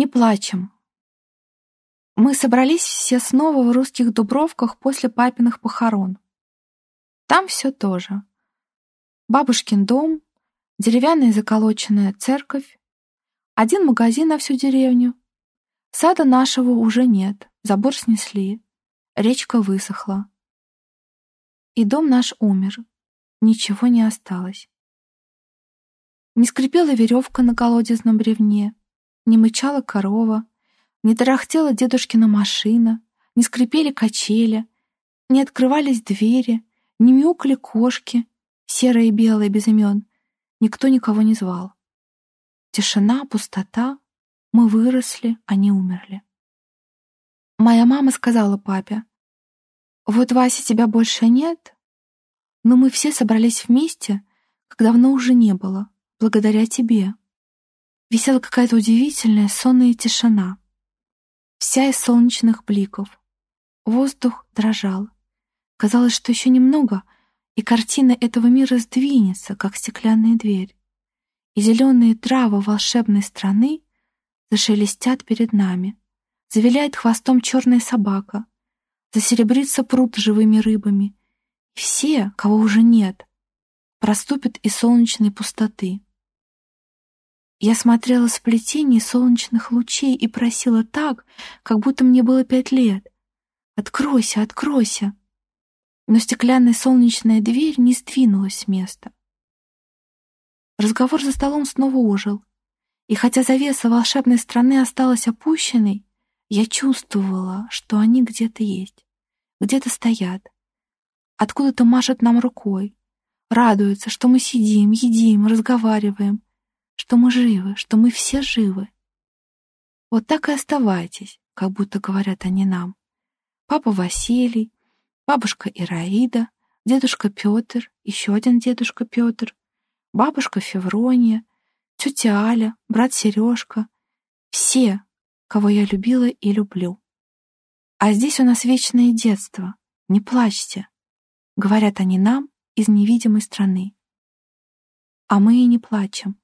Не плачем. Мы собрались все снова в русских Дубровках после папиных похорон. Там все то же. Бабушкин дом, деревянная заколоченная церковь, один магазин на всю деревню. Сада нашего уже нет, забор снесли, речка высохла. И дом наш умер, ничего не осталось. Не скрипела веревка на колодезном бревне, не мычала корова, не тарахтела дедушкина машина, не скрипели качели, не открывались двери, не мяукали кошки, серые и белые без имен. Никто никого не звал. Тишина, пустота. Мы выросли, они умерли. Моя мама сказала папе, «Вот, Вася, тебя больше нет, но мы все собрались вместе, как давно уже не было, благодаря тебе». Висела какая-то удивительная сонная тишина, вся из солнечных бликов. Воздух дрожал. Казалось, что еще немного, и картина этого мира сдвинется, как стеклянная дверь, и зеленые травы волшебной страны зашелестят перед нами. Завиляет хвостом черная собака, засеребрится пруд живыми рыбами, и все, кого уже нет, проступят из солнечной пустоты. Я смотрела с плетений солнечных лучей и просила так, как будто мне было пять лет. «Откройся, откройся!» Но стеклянная солнечная дверь не сдвинулась с места. Разговор за столом снова ожил. И хотя завеса волшебной страны осталась опущенной, я чувствовала, что они где-то есть, где-то стоят. Откуда-то машут нам рукой, радуются, что мы сидим, едим, разговариваем — что мы живы, что мы все живы. Вот так и оставайтесь, как будто говорят они нам. Папа Василий, бабушка Ираида, дедушка Петр, еще один дедушка Петр, бабушка Феврония, тетя Аля, брат Сережка. Все, кого я любила и люблю. А здесь у нас вечное детство. Не плачьте. Говорят они нам из невидимой страны. А мы и не плачем.